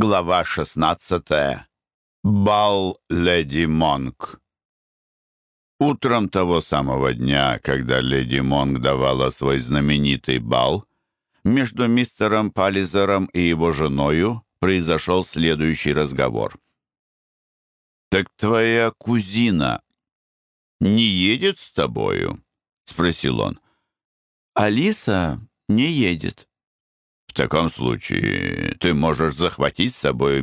Глава 16. Бал леди Монк. Утром того самого дня, когда леди Монк давала свой знаменитый бал, между мистером Паллизером и его женою произошел следующий разговор. «Так твоя кузина не едет с тобою?» — спросил он. «Алиса не едет», «В таком случае ты можешь захватить с собой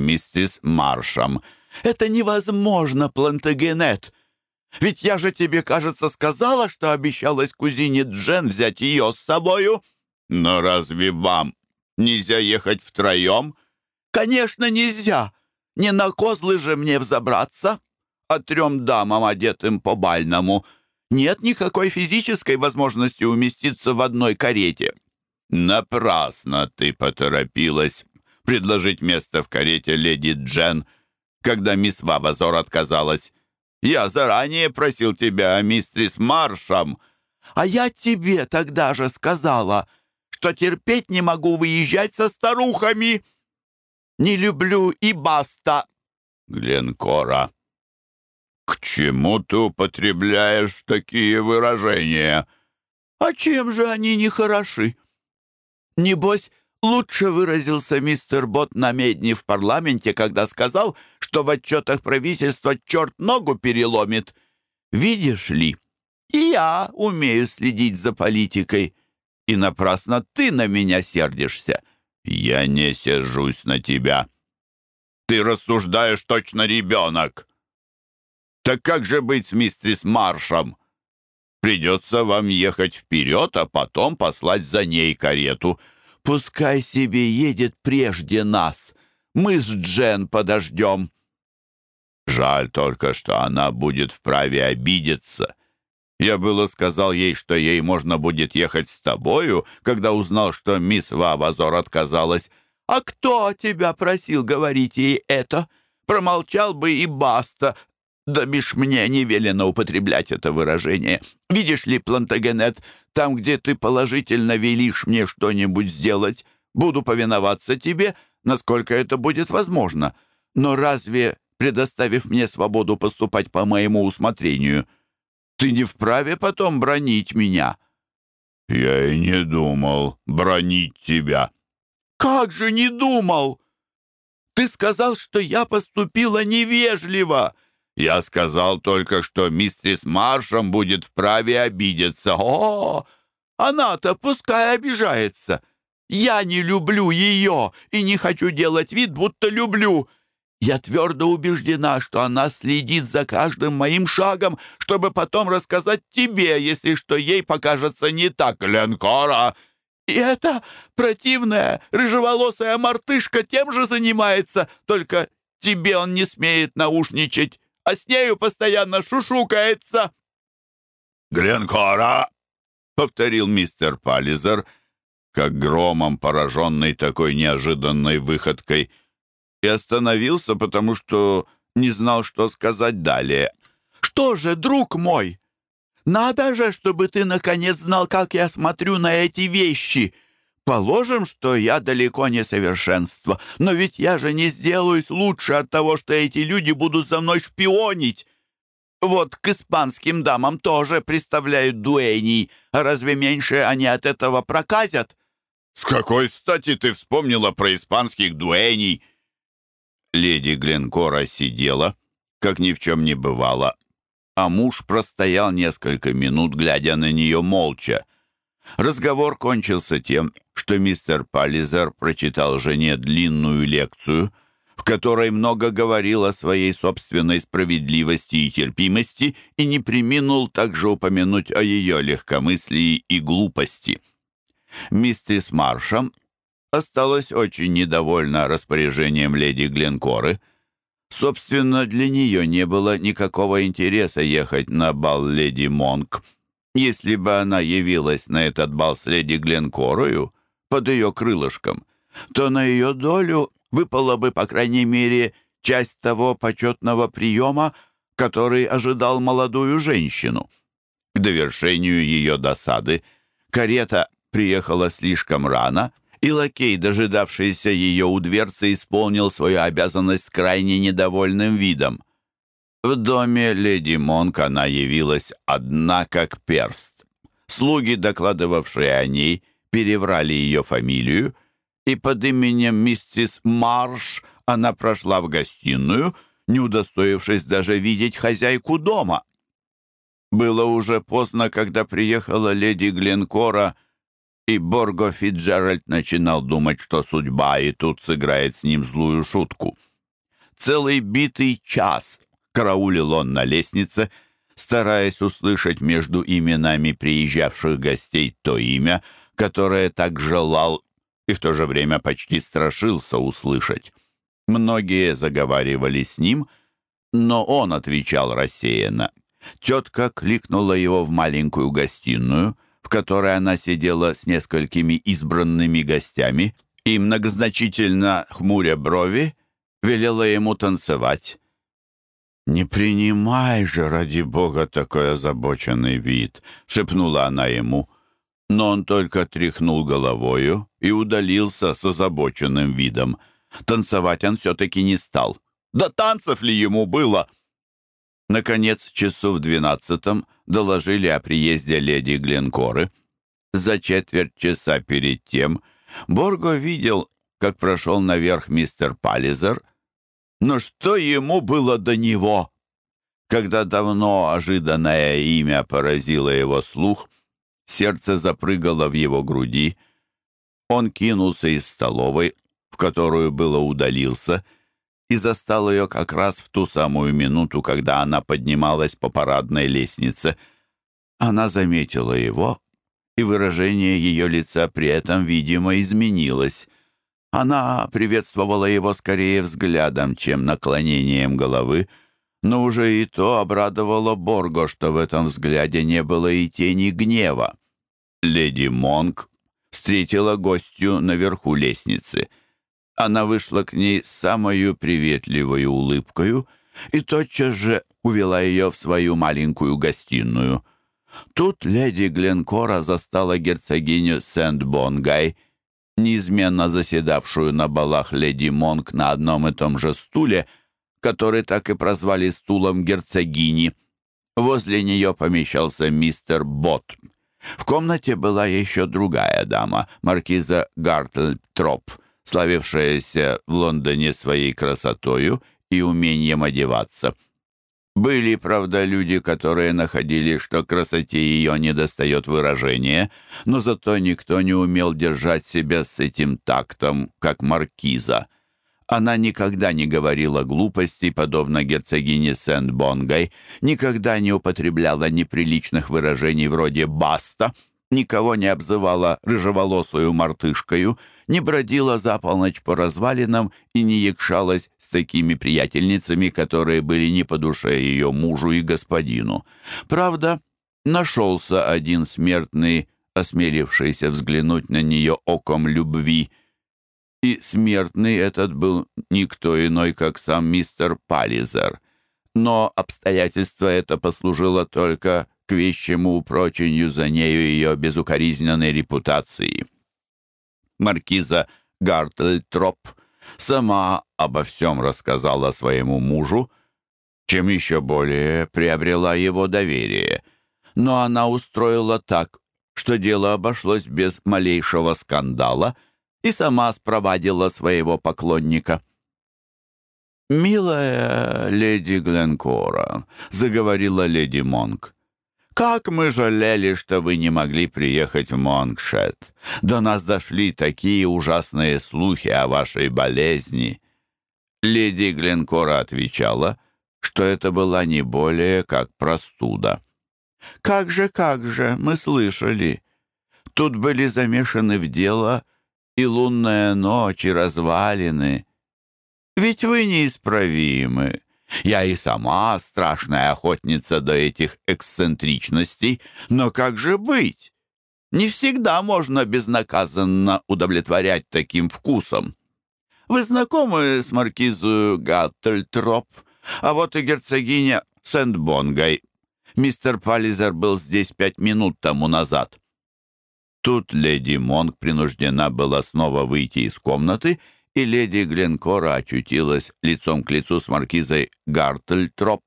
«Напрасно ты поторопилась предложить место в карете леди Джен, когда мисс Вавазор отказалась. Я заранее просил тебя о мистрис Маршем, а я тебе тогда же сказала, что терпеть не могу выезжать со старухами. Не люблю и баста». Гленкора. «К чему ты употребляешь такие выражения?» «А чем же они не хороши?» Небось, лучше выразился мистер Бот на медне в парламенте, когда сказал, что в отчетах правительства черт ногу переломит. Видишь ли, и я умею следить за политикой, и напрасно придется вам ехать вперед, а потом послать за ней карету. Пускай себе едет прежде нас. Мы с Джен подождем». Жаль только, что она будет вправе обидеться. Я было сказал ей, что ей можно будет ехать с тобою, когда узнал, что мисс Вавазор отказалась. «А кто тебя просил говорить ей это? Промолчал бы и баста. Да бишь мне не велено употреблять это выражение. Видишь ли, Плантагенет, там, где ты положительно велишь мне что-нибудь сделать, буду повиноваться тебе, насколько это будет возможно. Но разве, предоставив мне свободу поступать по моему усмотрению, ты не вправе потом бронить меня?» «Я и не думал бронить тебя». «Как же не думал? Ты сказал, что я поступила невежливо». Я сказал только, что мистерис Маршем будет вправе обидеться. О, она-то пускай обижается. Я не люблю ее и не хочу делать вид, будто люблю. Я твердо убеждена, что она следит за каждым моим шагом, чтобы потом рассказать тебе, если что ей покажется не так, Ленкора. И эта противная рыжеволосая мартышка тем же занимается, только тебе он Положим, что я далеко не совершенство, но ведь я же не сделаюсь лучше от того, что эти люди будут за мной шпионить. Вот к испанским дамам тоже представляют дуэней. разве меньше они от этого проказят? С какой стати ты вспомнила про испанских дуэней? Леди Гленкора сидела, как ни в чем не бывало, а муж простоял несколько минут, глядя на нее молча. Разговор кончился тем, что мистер Паллизер прочитал жене длинную лекцию, в которой много говорил о своей собственной справедливости и терпимости и не приминул также упомянуть о ее легкомыслии и глупости. Мистер Маршам осталась очень недовольна распоряжением леди Гленкоры. Собственно, для нее не было никакого интереса ехать на бал леди Монк — если бы она явилась на этот бал с леди Гленкорою под ее крылышком, то на ее долю выпала бы, по крайней мере, часть того почетного приема, который ожидал молодую женщину. К довершению ее досады карета приехала слишком рано, и лакей, дожидавшийся ее у дверцы, исполнил свою обязанность с крайне недовольным видом. В доме леди Монк она явилась одна как перст. Слуги, докладывавшие о ней, переврали ее фамилию, и под именем миссис Марш она прошла в гостиную, не удостоившись даже видеть хозяйку дома. Было уже поздно, когда приехала леди Гленкора, и Борго Фитджеральд начинал думать, что судьба и тут сыграет с ним злую шутку. Целый битый час караулил он на лестнице, стараясь услышать между именами приезжавших гостей то имя, которое так желал и в то же время почти страшился услышать. Многие заговаривали с ним, но он отвечал рассеянно. Тетка кликнула его в маленькую гостиную, в которой она сидела с несколькими избранными гостями, и, многозначительно хмуря брови, велела ему танцевать. «Не принимай же, ради бога, такой озабоченный вид», — шепнула она ему. Но он только тряхнул головою и удалился с озабоченным видом. Танцевать он все-таки не стал. Да танцев ли ему было? Наконец, часу в двенадцатом доложили о приезде леди Гленкоры. За четверть часа перед тем Борго видел, как Но что ему было до него, когда давно ожиданное имя поразило его слух, сердце запрыгало в его груди. Он кинулся из столовой, в которую было удалился, и застал ее как раз в ту самую минуту, когда она поднималась по парадной лестнице. Она заметила его, и выражение ее лица при этом, видимо, изменилось. Она приветствовала его скорее взглядом, чем наклонением головы, но уже и то обрадовало Борго, что в этом взгляде не было и тени гнева. Леди Монг встретила гостью наверху лестницы. Она вышла к ней с самою приветливой улыбкою и тотчас же увела ее в свою маленькую гостиную. Тут леди Гленкора застала герцогиню Сент-Бонгай — неизменно заседавшую на балах леди Монк на одном и том же стуле, который так и прозвали стулом герцогини. Возле нее помещался мистер Бот. В комнате была еще другая дама, маркиза Гартлтроп, славившаяся в Лондоне своей красотою и умением одеваться — были, правда, люди, которые находили, что красоте ее недостает выражения, но зато никто не умел держать себя с этим тактом, как маркиза. Она никогда не говорила глупостей, подобно герцогине Сент-Бонгай, никогда не употребляла неприличных выражений вроде «баста», никого не обзывала рыжеволосую мартышкою, не бродила за полночь по развалинам и не якшалась с такими приятельницами, которые были не по душе ее мужу и господину. Правда, нашелся один смертный, осмелившийся взглянуть на нее оком любви. И смертный этот был никто иной, как сам мистер Паллизер. Но обстоятельство это послужило только к вещему проченью за нею ее безукоризненной репутации. Маркиза Гартльтроп сама обо всем рассказала своему мужу, чем еще более приобрела его доверие. Но она устроила так, что дело обошлось без малейшего скандала и сама спровадила своего поклонника. «Милая леди Гленкора», — заговорила леди Монк, — как мы жалели, что вы не могли приехать в Монгшет. До нас дошли такие ужасные слухи о вашей болезни». Леди Гленкора отвечала, что это была не более как простуда. «Как же, как же, мы слышали. Тут были замешаны в дело и лунная ночь, и развалины. Ведь вы неисправимы. Я и сама страшная охотница до этих эксцентричностей, но как же быть? Не всегда можно безнаказанно удовлетворять таким вкусам. Вы знакомы с маркизою Гартельтроп? А вот и герцогиня Сент-Бонгой. Мистер Паллизер был здесь пять минут тому назад». Тут леди Монк принуждена была снова выйти из комнаты — и леди Гленкора очутилась лицом к лицу с маркизой Гартельтроп.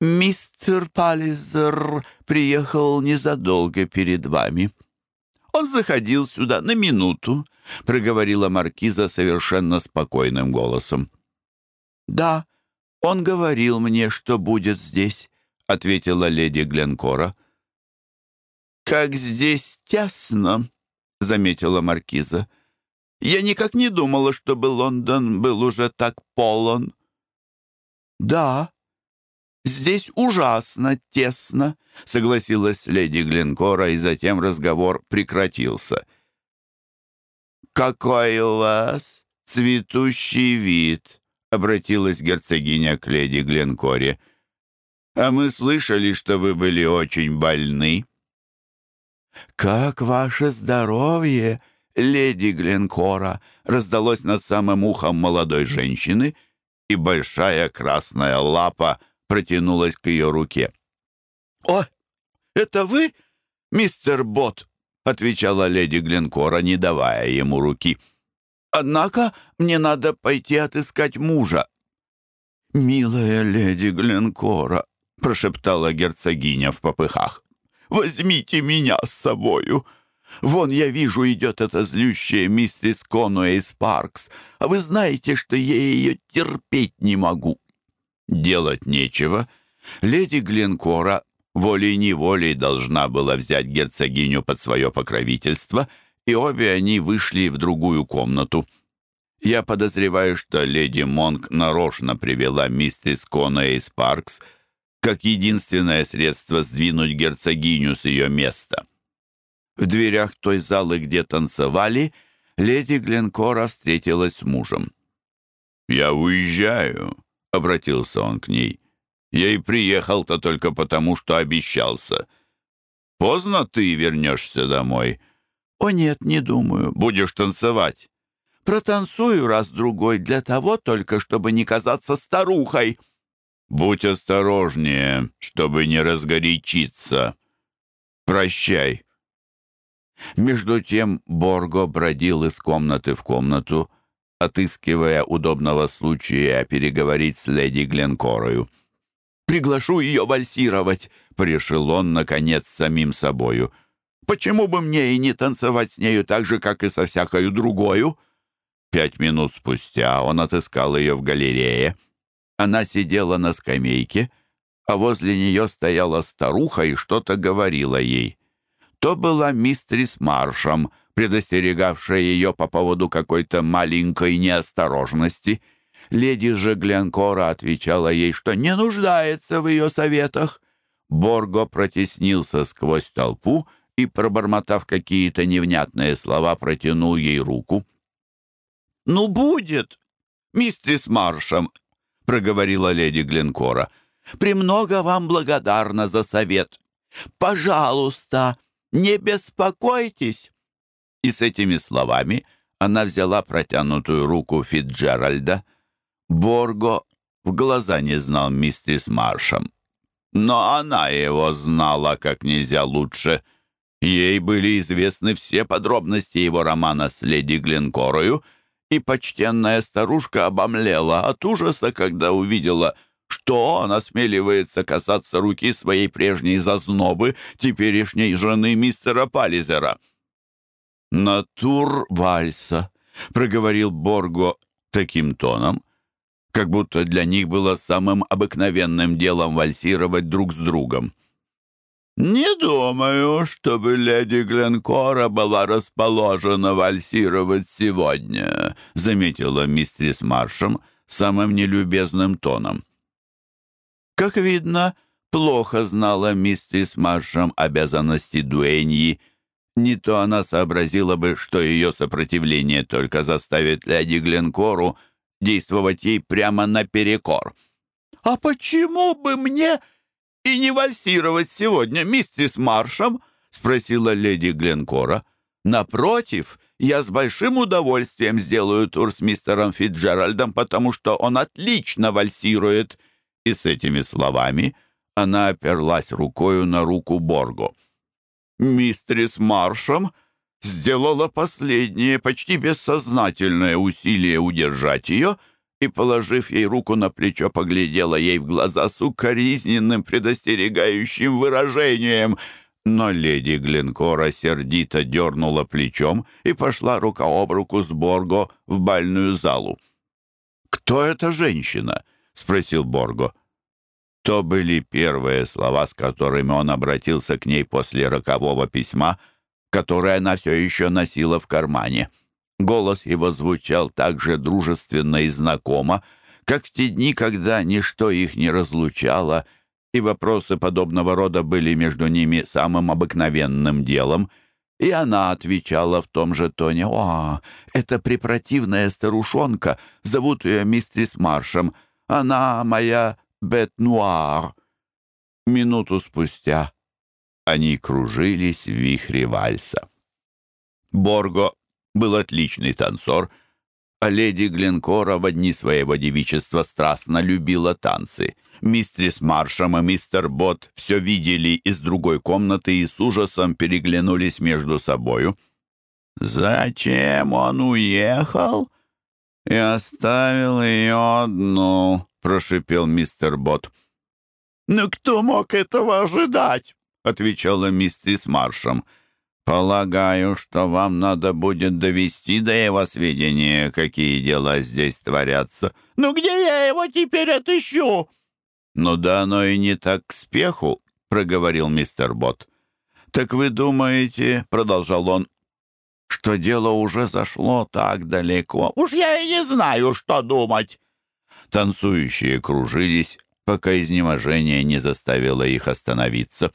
«Мистер Паллизер приехал незадолго перед вами. Он заходил сюда на минуту», — проговорила маркиза совершенно спокойным голосом. «Да, он говорил мне, что будет здесь», — ответила леди Гленкора. «Как здесь тесно», — заметила маркиза. «Я никак не думала, чтобы Лондон был уже так полон». «Да, здесь ужасно тесно», — согласилась леди Гленкора, и затем разговор прекратился. «Какой у вас цветущий вид!» — обратилась герцогиня к леди Гленкоре. «А мы слышали, что леди Гленкора, раздалось над самым ухом молодой женщины, и большая красная лапа протянулась к ее руке. «О, это вы, мистер Бот?» — отвечала леди Гленкора, не давая ему руки. «Однако мне надо пойти отыскать мужа». «Милая леди Гленкора», — прошептала герцогиня в попыхах, — «возьмите меня с собою». Вон, я вижу, идет эта злющая миссис Конуэйс Паркс, А вы знаете, что я ее терпеть не могу». Делать нечего. Леди Глинкора волей-неволей должна была взять герцогиню под свое покровительство, и обе они вышли в другую комнату. Я подозреваю, что леди Монк нарочно привела миссис Конуэйс Паркс как единственное средство сдвинуть герцогиню с ее места. В дверях той залы, где танцевали, леди Гленкора встретилась с мужем. «Я уезжаю», — обратился он к ней. «Я и приехал-то только потому, что обещался. Поздно ты вернешься домой?» «О нет, не думаю. Будешь танцевать?» «Протанцую раз-другой для того только, чтобы не казаться старухой». «Будь осторожнее, чтобы не разгорячиться. Прощай». Между тем Борго бродил из комнаты в комнату, отыскивая удобного случая переговорить с леди Гленкорою. «Приглашу ее вальсировать», — порешил он, наконец, самим собою. «Почему бы мне и не танцевать с нею так же, как и со всякою другою?» Пять минут спустя он отыскал ее в галерее. Она сидела на скамейке, а возле нее стояла старуха и что-то говорила ей. То была мистрис Маршем — предостерегавшая ее по поводу Не беспокойтесь!» И с этими словами она взяла протянутую руку Фитджеральда. Борго в глаза не знал мистерс Маршем. Но она его знала как нельзя лучше. Ей были известны все подробности его романа с леди Гленкорою, и почтенная старушка обомлела от ужаса, когда увидела — что он осмеливается касаться руки своей прежней зазнобы, теперешней жены мистера Паллизера. «Натур вальса», — проговорил Борго таким тоном, как будто для них было самым обыкновенным Как видно, плохо знала миссис Маршем обязанности дуэньи. Не то она сообразила бы, что ее сопротивление только заставит леди Гленкору действовать ей прямо наперекор. «А почему бы мне и не вальсировать сегодня, миссис Маршем?» — спросила леди Гленкора. «Напротив, я с большим удовольствием сделаю тур с мистером Фитджеральдом, потому что он отлично вальсирует». И с этими словами она оперлась рукою на руку Борго. Мистрис Маршем сделала последнее, почти бессознательное усилие спросил Борго. То были первые слова, с которыми он обратился к ней после рокового письма, которое она все еще носила в кармане. Голос его звучал так же дружественно и знакомо, как в те дни, когда ничто их не разлучало, и вопросы подобного рода были между ними самым обыкновенным делом — и она отвечала в том же тоне. «О, это препротивная старушонка, зовут ее мистерис Маршем. Она моя бет-нуар». Минуту спустя они кружились в вихре вальса. Борго был отличный танцор, а леди Гленкора в одни своего девичества страстно любила танцы. Мистрис Маршем и мистер Бот все видели из другой комнаты и с ужасом переглянулись между собою. «Зачем он уехал?» «И оставил ее одну», — прошипел мистер Бот. «Ну кто мог этого ожидать?» — отвечала мистерис Маршем. «Полагаю, что что дело уже зашло так далеко. Уж я и не знаю, что думать. Танцующие кружились, пока изнеможение не заставило их остановиться.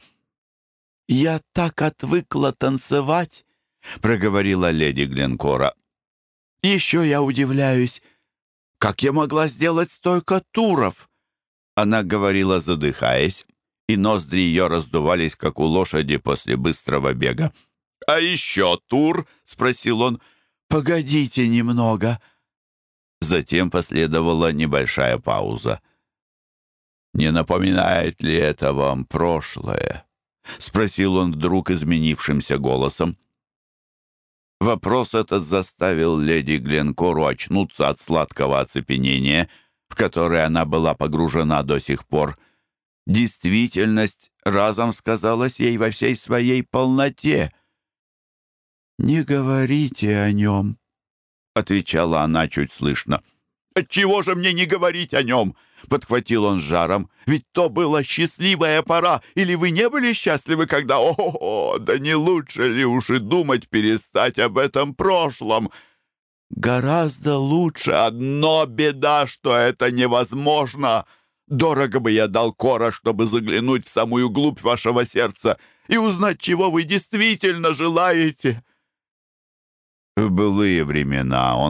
«Я так отвыкла танцевать», — проговорила леди Гленкора. «Еще я удивляюсь, как я могла сделать столько туров?» Она говорила, задыхаясь, и ноздри ее раздувались, как у лошади после быстрого бега. «А еще тур?» — спросил он. «Погодите немного». Затем последовала небольшая пауза. «Не напоминает ли это вам прошлое?» — спросил он вдруг изменившимся голосом. Вопрос этот заставил леди Гленкору очнуться от сладкого оцепенения, в которое она была погружена до сих пор. Действительность разом сказалась ей во всей своей полноте. «Не говорите о нем», — отвечала она чуть слышно. «Отчего же мне не говорить о нем?» — подхватил он с жаром. «Ведь то была счастливая пора. Или вы не были счастливы, когда... О, да не лучше ли уж и думать перестать об этом прошлом?» «Гораздо лучше. Одно беда, что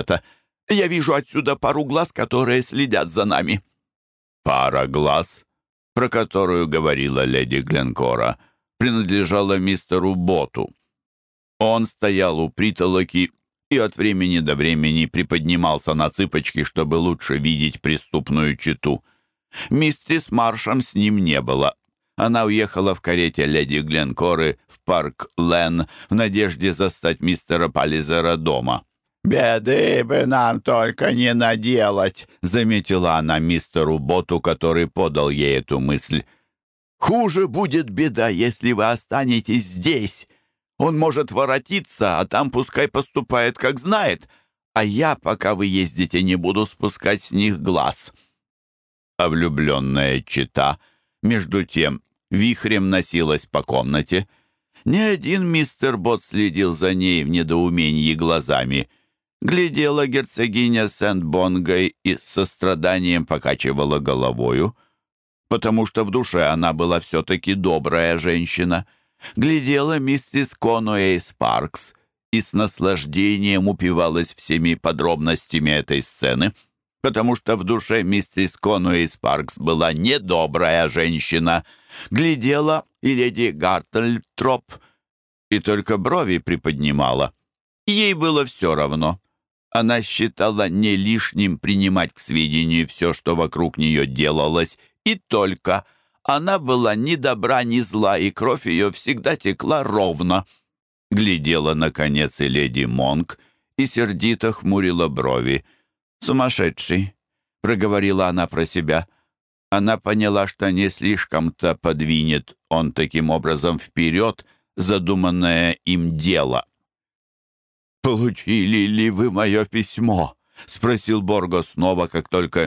это невозможно. Я вижу отсюда пару глаз, которые следят за нами». «Пара глаз, про которую говорила леди Гленкора, принадлежала мистеру Боту. Он стоял у притолоки и от времени до времени приподнимался на цыпочки, чтобы лучше видеть преступную читу. Мистерс Маршем с ним не было. Она уехала в карете леди Гленкоры в парк Лен в надежде застать мистера Паллизера дома. «Беды бы нам только не наделать», — заметила она мистеру Боту, который подал ей эту мысль. «Хуже будет беда, если вы останетесь здесь. Он может воротиться, а там пускай поступает, как знает, а я, пока вы ездите, не буду спускать с них глаз». А влюбленная чита, между тем, вихрем носилась глядела герцогиня Сент-Бонгой и со страданием покачивала головою, потому что в душе она была все-таки добрая женщина. Глядела миссис Конуэй Спаркс и с наслаждением упивалась всеми подробностями этой сцены, потому что в душе миссис Конуэй Спаркс была недобрая женщина. Глядела и леди Троп и только брови приподнимала. Ей было все равно. Она считала не лишним принимать к сведению все, что вокруг нее делалось, и только. Она была ни добра, ни зла, и кровь ее всегда текла ровно. Глядела, наконец, и леди Монг, и сердито хмурила брови. «Сумасшедший!» — проговорила она про себя. Она поняла, что не слишком-то подвинет он таким образом вперед задуманное им дело. «Получили ли вы мое письмо?» — спросил Борго снова, как только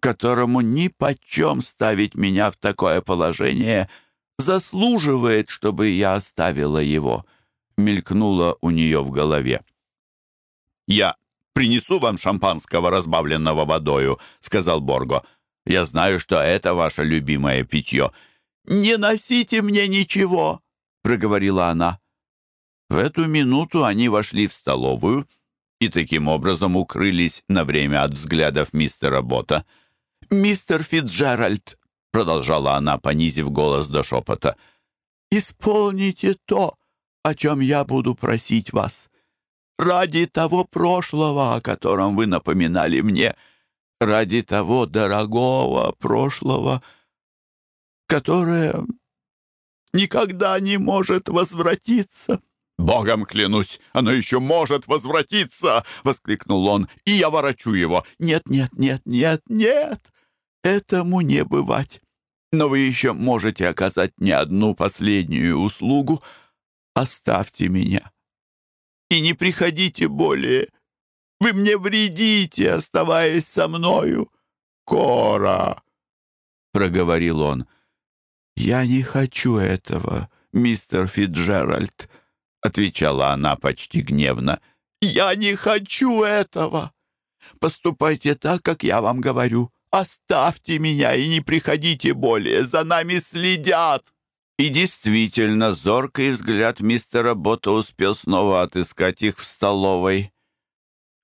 которому нипочем ставить меня в такое положение, заслуживает, чтобы я оставила его», — мелькнуло у нее в голове. «Я принесу вам шампанского, разбавленного водою», — сказал Борго. «Я знаю, что это ваше любимое питье». «Не носите мне ничего», — проговорила она. В эту минуту они вошли в столовую и таким образом укрылись на время от взглядов мистера Бота — «Мистер Фитджеральд», — продолжала она, понизив голос до шепота, — «исполните то, о чем я буду просить вас. Ради того прошлого, о котором вы напоминали мне, ради того дорогого прошлого, которое никогда не может возвратиться». «Богом клянусь, оно еще может возвратиться!» — воскликнул он. «И я ворочу его!» «Нет, нет, нет, нет, нет! этому не бывать. Но вы еще можете оказать не одну последнюю услугу. Оставьте меня. И не приходите более. Вы мне вредите, оставаясь со мною. Кора, — проговорил он, — я не хочу этого, мистер Фиджеральд, — отвечала она почти гневно. «Я не хочу этого! Поступайте так, как я вам говорю. «Оставьте меня и не приходите более, за нами следят!» И действительно, зоркий взгляд мистера Бота успел снова отыскать их в столовой.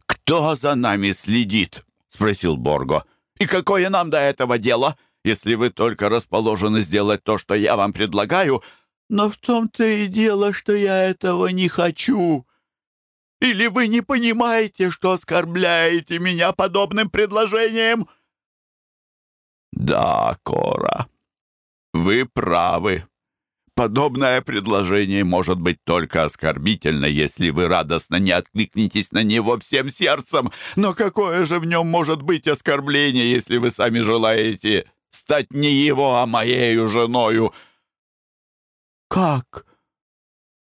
«Кто за нами следит?» — спросил Борго. «И какое нам до этого дело, если вы только расположены сделать то, что я вам предлагаю?» «Но в том-то и дело, что я этого не хочу!» «Или вы не понимаете, что оскорбляете меня подобным предложением?» Да, Кора, вы правы. Подобное предложение может быть только оскорбительно, если вы радостно не откликнетесь на него всем сердцем. Но какое же в нем может быть оскорбление, если вы сами желаете стать не его, а моею женою? Как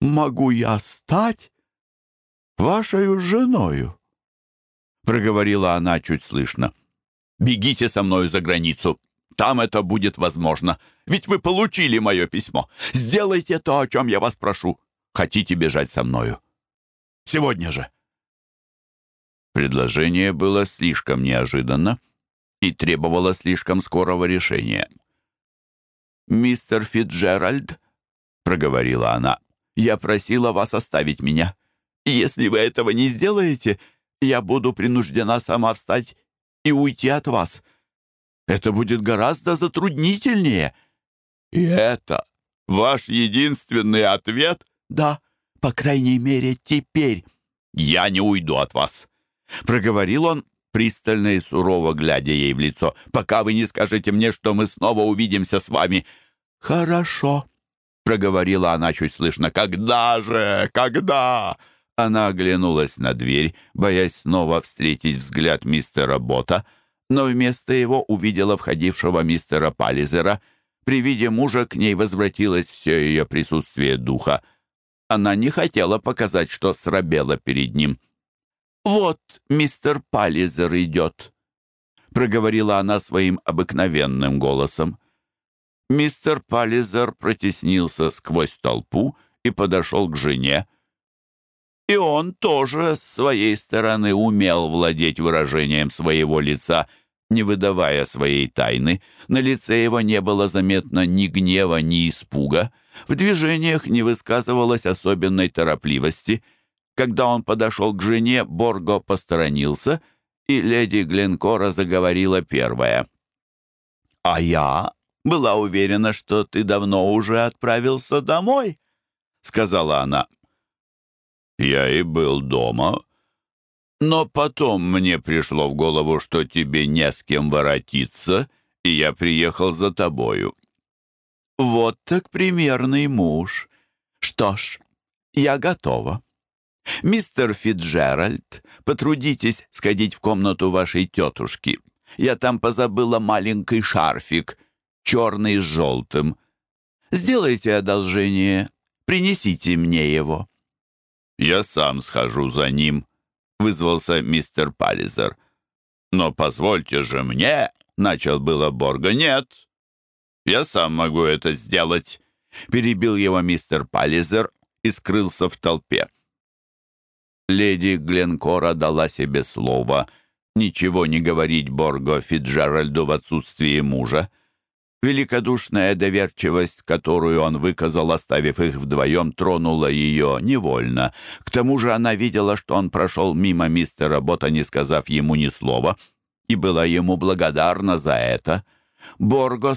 могу я стать вашей женою? Проговорила она чуть слышно. — Бегите со мною за границу. Там это будет возможно. Ведь вы получили мое письмо. Сделайте то, о чем я вас прошу. Хотите бежать со мною? Сегодня же». Предложение было слишком неожиданно и требовало слишком скорого решения. «Мистер Фитджеральд», — проговорила она, — «я просила вас оставить меня. И если вы этого не сделаете, я буду принуждена сама встать и уйти от вас. Это будет гораздо затруднительнее. И это ваш единственный ответ? Да, по крайней мере, теперь. Я не уйду от вас. Проговорил он пристально и сурово глядя ей Она оглянулась на дверь, боясь снова встретить взгляд мистера Бота, но вместо его увидела входившего мистера Паллизера. При виде мужа к ней возвратилось все ее присутствие духа. Она не хотела показать, что срабела перед ним. «Вот мистер Паллизер идет», — проговорила она своим обыкновенным голосом. Мистер Паллизер протеснился сквозь толпу и подошел к жене, — и он тоже с своей стороны умел владеть выражением своего лица, не выдавая своей тайны. На лице его не было заметно ни гнева, ни испуга. В движениях не высказывалось особенной торопливости. Когда он подошел к жене, Борго посторонился, и леди Гленкора заговорила первая. «А я была уверена, что ты давно уже отправился домой», — сказала она. «Я и был дома, но потом мне пришло в голову, что тебе не с кем воротиться, и я приехал за тобою». «Вот так примерный муж. Что ж, я готова». «Мистер Фитджеральд, потрудитесь сходить в комнату вашей тетушки. Я там позабыла маленький шарфик, черный с «Я сам схожу за ним», — вызвался мистер Пализер. «Но позвольте же мне», — начал было Борга. «Нет, я сам могу это сделать», — перебил его мистер Пализер и скрылся в толпе. Леди Гленкора дала себе слово ничего не говорить Борго Фиджеральду в отсутствии мужа. Великодушная доверчивость, которую он выказал, оставив их вдвоем, тронула ее невольно. К тому же она видела, что он прошел мимо мистера Бота, не сказав ему ни слова, и была ему благодарна за это. Борго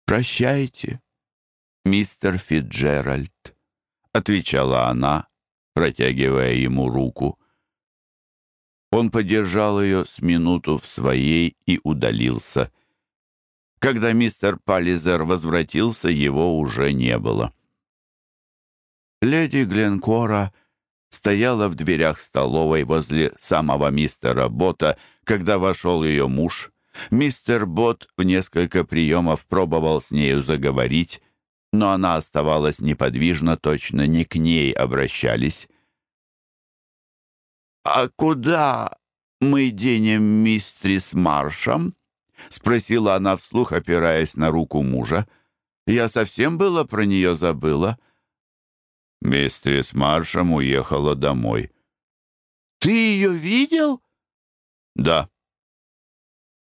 с своей стороны, по-видимому, понял, что на этот вечер, по крайней мере, его дело проиграно — как видно, мне ничего более не остается, как пожелать вам спокойной ночи, проговорил он. Прощайте, мистер Фитджеральд, отвечала она, протягивая ему Мистер Бот в несколько приемов пробовал с нею заговорить, но она оставалась неподвижна. точно не к ней обращались. «А куда мы денем мистрис Маршем?» — спросила она вслух, опираясь на руку мужа. «Я совсем было про нее забыла». Мистрис Маршем уехала домой. «Ты ее видел?» «Да»,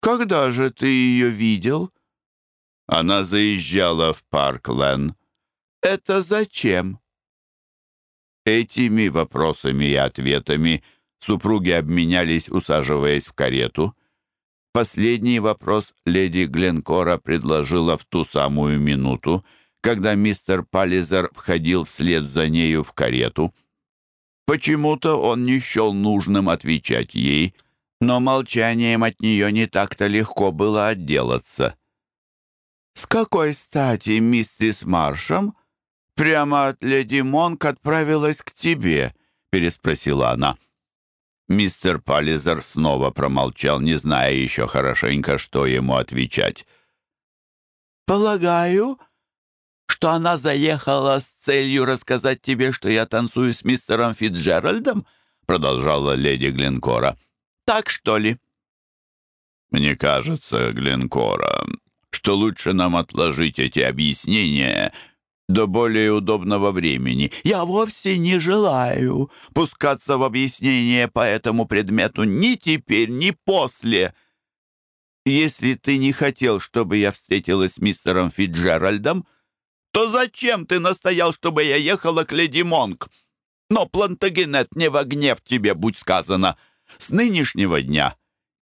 когда же ты ее видел?» Она заезжала в Парклен. «Это зачем?» Этими вопросами и ответами супруги обменялись, усаживаясь в карету. Последний вопрос леди Гленкора предложила в ту самую минуту, когда мистер Паллизер входил вслед за нею в карету. Почему-то он не счел нужным отвечать ей — но молчанием от нее не так-то легко было отделаться. «С какой стати миссис Маршем прямо от леди Монк отправилась к тебе?» — переспросила она. Мистер Паллизер снова промолчал, не зная еще хорошенько, что ему отвечать. «Полагаю, что она заехала с целью рассказать тебе, что я танцую с мистером Фитджеральдом?» продолжала леди Глинкора. — так, что ли?» «Мне кажется, Глинкора, что лучше нам отложить эти объяснения до более удобного времени. Я вовсе не желаю пускаться в объяснение по этому предмету ни теперь, ни после. Если ты не хотел, чтобы я встретилась с мистером Фитджеральдом, то зачем ты настоял, чтобы я ехала к леди Монг? Но Плантагенет не в гнев тебе, будь сказано». С нынешнего дня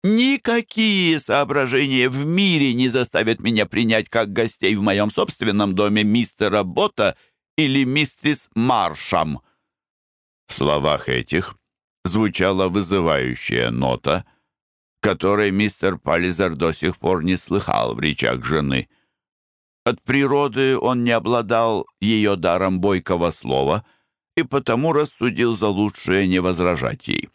никакие соображения в мире не заставят меня принять как гостей в моем собственном доме мистера Бота или мистерс Маршам». В словах этих звучала вызывающая нота, которой мистер Паллизер до сих пор не слыхал в речах жены. От природы он не обладал ее даром бойкого слова и потому рассудил за лучшее не возражать ей.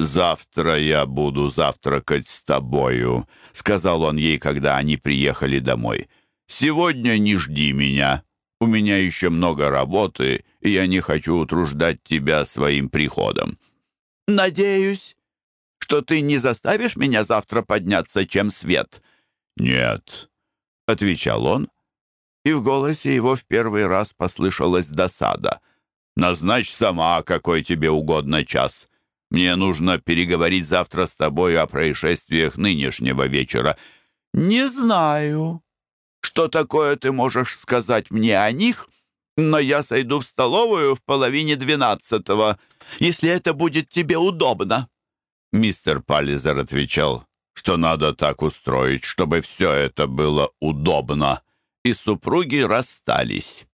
«Завтра я буду завтракать с тобою», — сказал он ей, когда они приехали домой. «Сегодня не жди меня. У меня еще много работы, и я не хочу утруждать тебя своим приходом». «Надеюсь, что ты не заставишь меня завтра подняться, чем свет?» «Нет», — отвечал он, и в голосе его в первый раз послышалась досада. «Назначь сама, какой тебе угодно час. Мне нужно переговорить завтра с тобой о происшествиях нынешнего вечера». «Не знаю, что такое ты можешь сказать мне о них, но я сойду в столовую в половине двенадцатого, если это будет тебе удобно». Мистер Паллизер отвечал, что надо так устроить, чтобы все это было удобно, и супруги расстались.